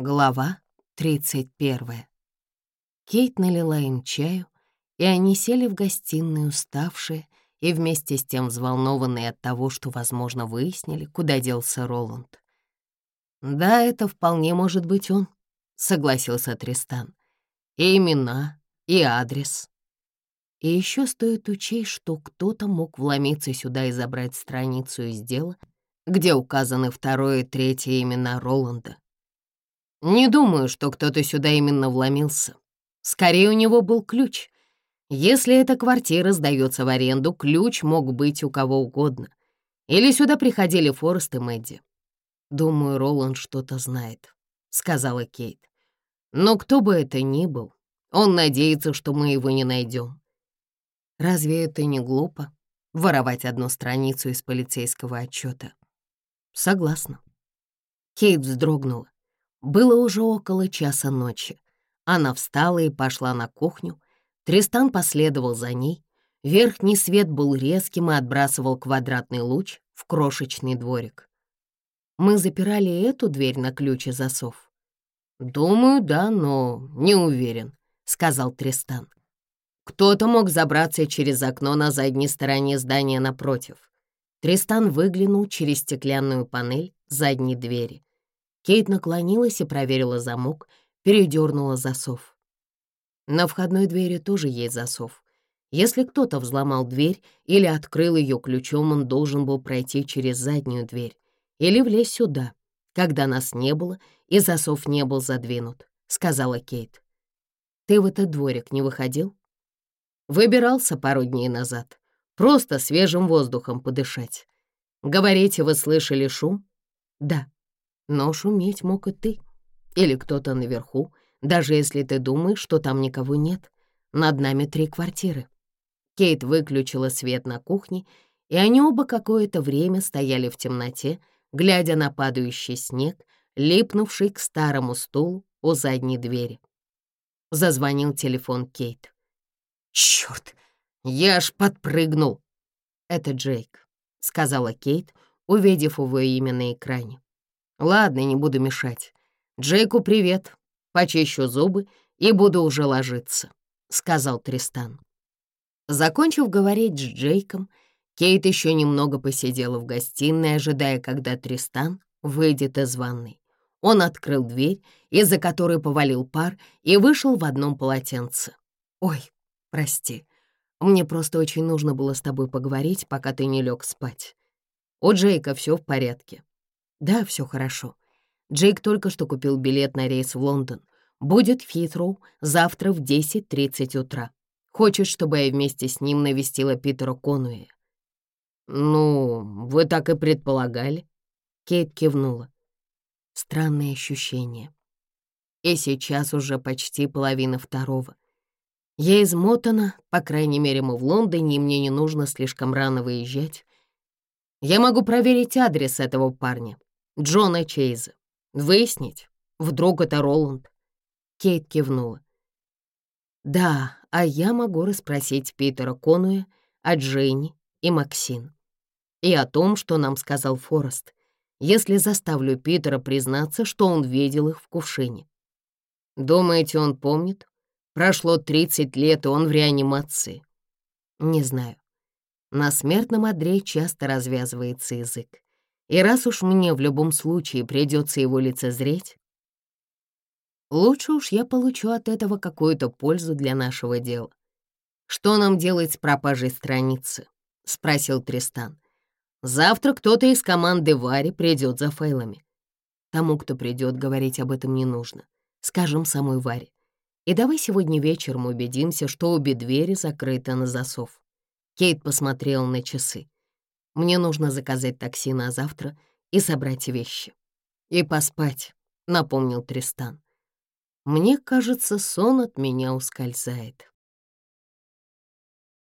Глава 31. Кейт налила им чаю, и они сели в гостиной, уставшие и вместе с тем взволнованные от того, что, возможно, выяснили, куда делся Роланд. «Да, это вполне может быть он», — согласился Тристан. «И имена, и адрес». И еще стоит учесть, что кто-то мог вломиться сюда и забрать страницу из дела, где указаны второе и третье имена Роланда не думаю, что кто-то сюда именно вломился. Скорее, у него был ключ. Если эта квартира сдается в аренду, ключ мог быть у кого угодно. Или сюда приходили Форест и Мэдди. «Думаю, Роланд что-то знает», — сказала Кейт. «Но кто бы это ни был, он надеется, что мы его не найдем». «Разве это не глупо?» — воровать одну страницу из полицейского отчета. «Согласна». Кейт вздрогнула. Было уже около часа ночи. Она встала и пошла на кухню. Тристан последовал за ней. Верхний свет был резким и отбрасывал квадратный луч в крошечный дворик. Мы запирали эту дверь на ключ и засов. «Думаю, да, но не уверен», — сказал Тристан. Кто-то мог забраться через окно на задней стороне здания напротив. Тристан выглянул через стеклянную панель задней двери. Кейт наклонилась и проверила замок, передернула засов. На входной двери тоже есть засов. Если кто-то взломал дверь или открыл ее ключом, он должен был пройти через заднюю дверь или влезть сюда, когда нас не было и засов не был задвинут, — сказала Кейт. «Ты в этот дворик не выходил?» «Выбирался пару дней назад. Просто свежим воздухом подышать. Говорите, вы слышали шум?» «Да», но шуметь мог и ты. Или кто-то наверху, даже если ты думаешь, что там никого нет. Над нами три квартиры. Кейт выключила свет на кухне, и они оба какое-то время стояли в темноте, глядя на падающий снег, липнувший к старому стулу у задней двери. Зазвонил телефон Кейт. «Чёрт! Я аж подпрыгнул!» «Это Джейк», — сказала Кейт, увидев его имя на экране. Ладно, не буду мешать. Джейку привет. Почищу зубы и буду уже ложиться», — сказал Тристан. Закончив говорить с Джейком, Кейт еще немного посидела в гостиной, ожидая, когда Тристан выйдет из ванной. Он открыл дверь, из-за которой повалил пар, и вышел в одном полотенце. «Ой, прости, мне просто очень нужно было с тобой поговорить, пока ты не лег спать. У Джейка все в порядке. Да, все хорошо. Джейк только что купил билет на рейс в Лондон. Будет в Хитроу завтра в 10.30 утра. Хочет, чтобы я вместе с ним навестила Питера Конуэя. «Ну, вы так и предполагали?» Кейт кивнула. Странное ощущение. И сейчас уже почти половина второго. Я измотана, по крайней мере, мы в Лондоне, и мне не нужно слишком рано выезжать. Я могу проверить адрес этого парня, Джона Чейза. Выяснить, вдруг это Роланд. Кейт кивнула. Да, а я могу расспросить Питера Конуя о Джейне и Максин. И о том, что нам сказал Форест, если заставлю Питера признаться, что он видел их в кувшине. Думаете, он помнит? Прошло 30 лет, и он в реанимации. Не знаю. На смертном одре часто развязывается язык. И раз уж мне в любом случае придется его лицезреть, лучше уж я получу от этого какую-то пользу для нашего дела. «Что нам делать с пропажей страницы?» — спросил Тристан. «Завтра кто-то из команды Вари придет за файлами. Тому, кто придет, говорить об этом не нужно. Скажем самой Варе. И давай сегодня вечером убедимся, что обе двери закрыты на засов». Кейт посмотрел на часы. Мне нужно заказать такси на завтра и собрать вещи. И поспать, — напомнил Тристан. Мне кажется, сон от меня ускользает.